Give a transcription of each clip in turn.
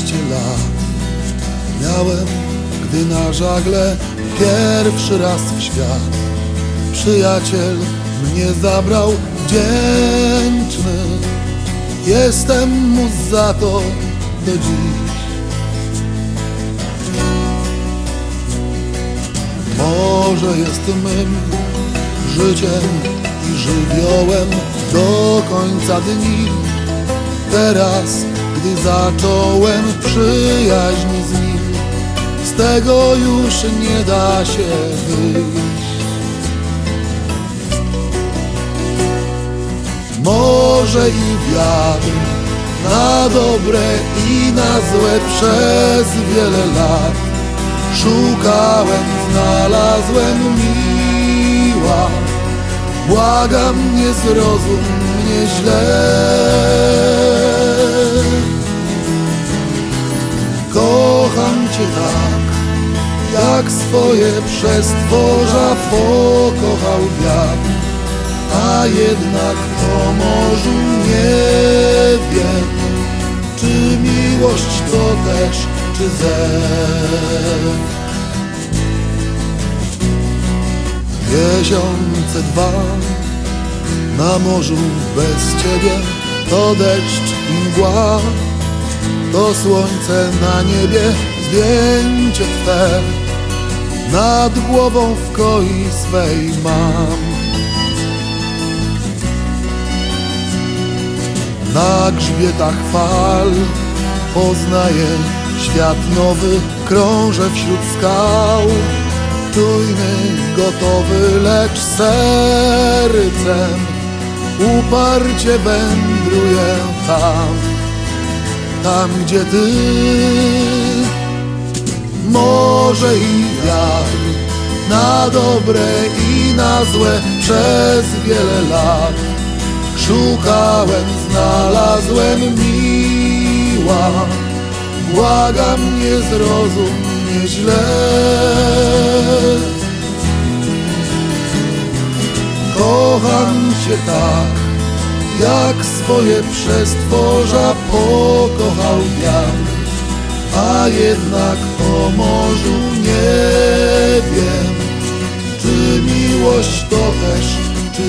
Szesnaście lat miałem, gdy na żagle pierwszy raz w świat przyjaciel mnie zabrał wdzięczny. Jestem mu za to do dziś. Morze jest mym życiem i żywiołem do końca dni. Teraz, gdy zacząłem przyjaźń z nim, z tego już nie da się wyjść. Morze i wiatr, na dobre i na złe przez wiele lat. Szukałem, znalazłem miła. Błagam, nie zrozum mnie źle swoje przestworza pokochał wiatr A jednak o morzu nie wiem Czy miłość to też, czy zew Miesiące dwa na morzu bez ciebie To deszcz i mgła. To słońce na niebie Zdjęcie twe Nad głową w koi swej mam Na grzbietach fal poznaję świat nowy, krążę wśród skał. Czujny, gotowy, lecz sercem uparcie wędruję tam, tam gdzie ty. Morze i wiatr, na dobre i na złe przez wiele lat. Szukałem, znalazłem miła. Błagam, nie zrozum mnie źle. Kocham Cię tak, jak swoje przestworza pokochał wiatr A jednak o morzu nie wiem Czy miłość to też, czy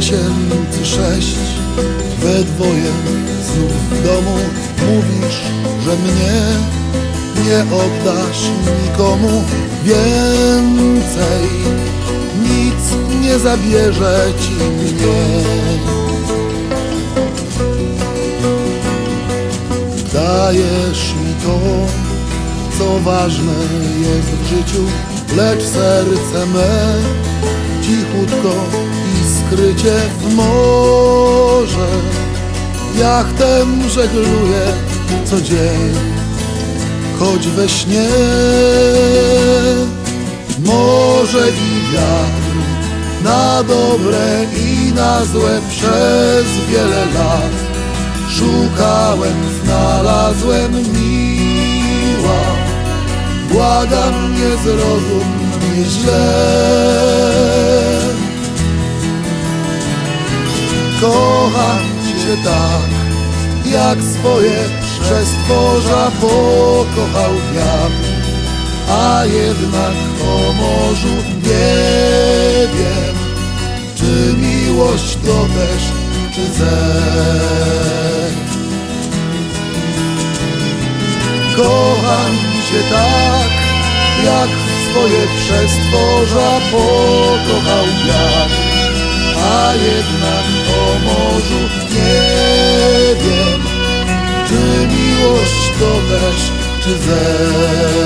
miesięcy sześć We dwoje znów w domu. Mówisz, że mnie nie oddasz nikomu. Więcej Nic nie zabierze ci mnie. Dajesz mi to, co ważne jest w życiu Lecz serce me cichutko i skrycie w morze Jachtem żegluję co dzień, choć we śnie Morze i wiatr na dobre i na złe przez wiele lat. Szukałem, znalazłem miła. Błagam, nie zrozum mnie źle Kocham Cię tak, jak swoje przestworza pokochał wiatr. A jednak o morzu nie wiem Czy miłość to też, czy zew Kocham Cię tak, jak swoje przestworza pokochał wiatr A jednak o morzu nie wiem, czy miłość to deszcz czy zew